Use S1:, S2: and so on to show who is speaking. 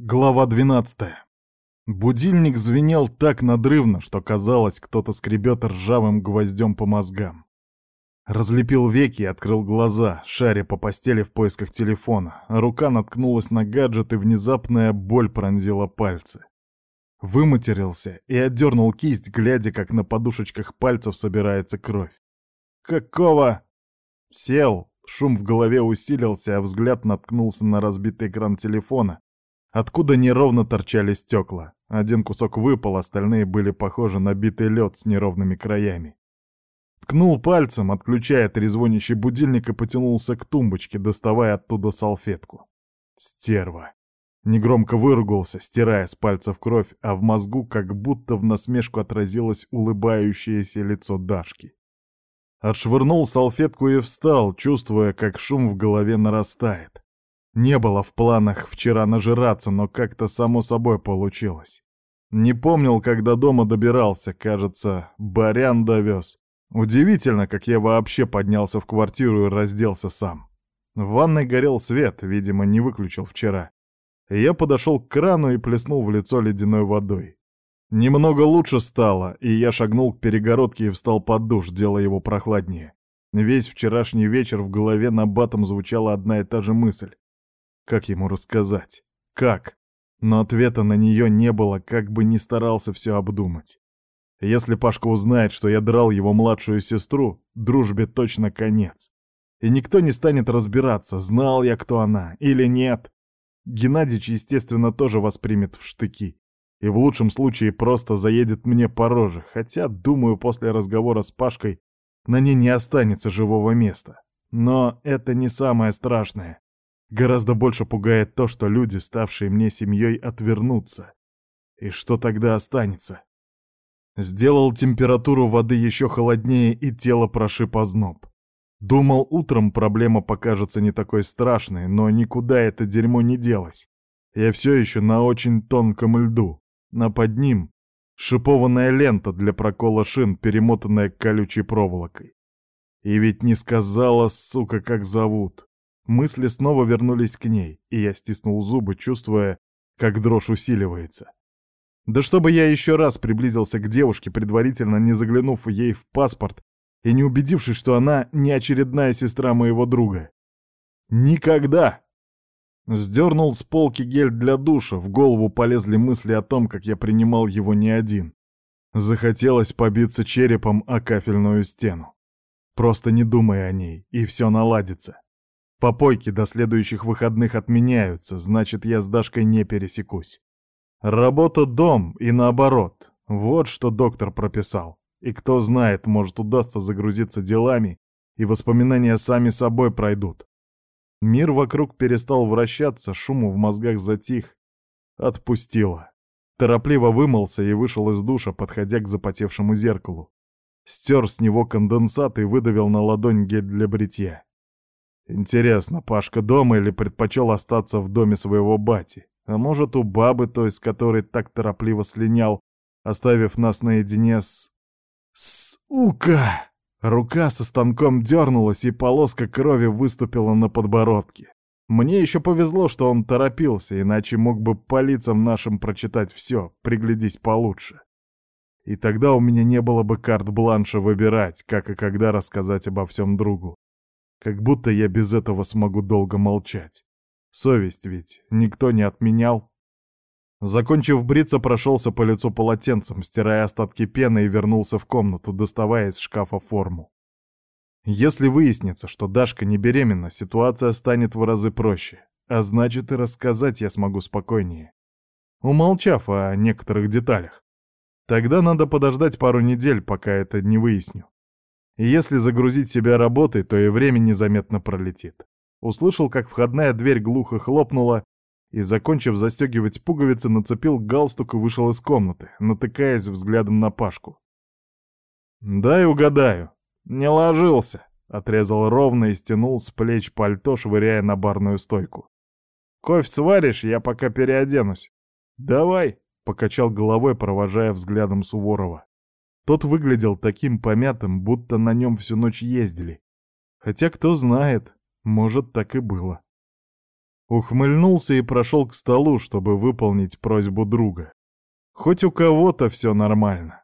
S1: Глава 12. Будильник звенел так надрывно, что казалось, кто-то скребет ржавым гвоздем по мозгам. Разлепил веки и открыл глаза, шаря по постели в поисках телефона. Рука наткнулась на гаджет, и внезапная боль пронзила пальцы. Выматерился и отдернул кисть, глядя, как на подушечках пальцев собирается кровь. «Какого?» Сел, шум в голове усилился, а взгляд наткнулся на разбитый экран телефона, откуда неровно торчали стекла. Один кусок выпал, остальные были похожи на битый лед с неровными краями. Ткнул пальцем, отключая трезвонящий будильник и потянулся к тумбочке, доставая оттуда салфетку. Стерва. Негромко выругался, стирая с пальцев кровь, а в мозгу как будто в насмешку отразилось улыбающееся лицо Дашки. Отшвырнул салфетку и встал, чувствуя, как шум в голове нарастает. Не было в планах вчера нажираться, но как-то само собой получилось. Не помнил, когда дома добирался, кажется, барян довез. Удивительно, как я вообще поднялся в квартиру и разделся сам. В ванной горел свет, видимо, не выключил вчера. Я подошел к крану и плеснул в лицо ледяной водой. Немного лучше стало, и я шагнул к перегородке и встал под душ, делая его прохладнее. Весь вчерашний вечер в голове на батом звучала одна и та же мысль. Как ему рассказать? Как? Но ответа на нее не было, как бы ни старался все обдумать. Если Пашка узнает, что я драл его младшую сестру, дружбе точно конец. И никто не станет разбираться, знал я, кто она, или нет. Геннадьевич, естественно, тоже воспримет в штыки. И в лучшем случае просто заедет мне по роже, хотя, думаю, после разговора с Пашкой на ней не останется живого места. Но это не самое страшное. Гораздо больше пугает то, что люди, ставшие мне семьей, отвернутся. И что тогда останется? Сделал температуру воды еще холоднее, и тело прошиб озноб. Думал, утром проблема покажется не такой страшной, но никуда это дерьмо не делось. Я все еще на очень тонком льду, а под ним шипованная лента для прокола шин, перемотанная колючей проволокой. И ведь не сказала, сука, как зовут. Мысли снова вернулись к ней, и я стиснул зубы, чувствуя, как дрожь усиливается. Да чтобы я еще раз приблизился к девушке, предварительно не заглянув ей в паспорт и не убедившись, что она не очередная сестра моего друга. Никогда! Сдернул с полки гель для душа, в голову полезли мысли о том, как я принимал его не один. Захотелось побиться черепом о кафельную стену. Просто не думай о ней, и все наладится. Попойки до следующих выходных отменяются, значит, я с Дашкой не пересекусь. Работа — дом, и наоборот. Вот что доктор прописал. И кто знает, может, удастся загрузиться делами, и воспоминания сами собой пройдут. Мир вокруг перестал вращаться, шуму в мозгах затих. Отпустило. Торопливо вымылся и вышел из душа, подходя к запотевшему зеркалу. Стер с него конденсат и выдавил на ладонь гель для бритья. Интересно, Пашка дома или предпочел остаться в доме своего бати? А может, у бабы той, с которой так торопливо слинял, оставив нас наедине с... Сука! Рука со станком дернулась, и полоска крови выступила на подбородке. Мне еще повезло, что он торопился, иначе мог бы по лицам нашим прочитать все, приглядись получше. И тогда у меня не было бы карт-бланша выбирать, как и когда рассказать обо всем другу. Как будто я без этого смогу долго молчать. Совесть ведь никто не отменял. Закончив бриться, прошелся по лицу полотенцем, стирая остатки пены и вернулся в комнату, доставая из шкафа форму. Если выяснится, что Дашка не беременна, ситуация станет в разы проще, а значит и рассказать я смогу спокойнее, умолчав о некоторых деталях. Тогда надо подождать пару недель, пока это не выясню. Если загрузить себя работой, то и время незаметно пролетит. Услышал, как входная дверь глухо хлопнула, и, закончив застегивать пуговицы, нацепил галстук и вышел из комнаты, натыкаясь взглядом на Пашку. «Дай угадаю. Не ложился», — отрезал ровно и стянул с плеч пальто, швыряя на барную стойку. «Кофе сваришь, я пока переоденусь». «Давай», — покачал головой, провожая взглядом Суворова. Тот выглядел таким помятым, будто на нем всю ночь ездили. Хотя кто знает, может, так и было. Ухмыльнулся и прошел к столу, чтобы выполнить просьбу друга. Хоть у кого-то все нормально.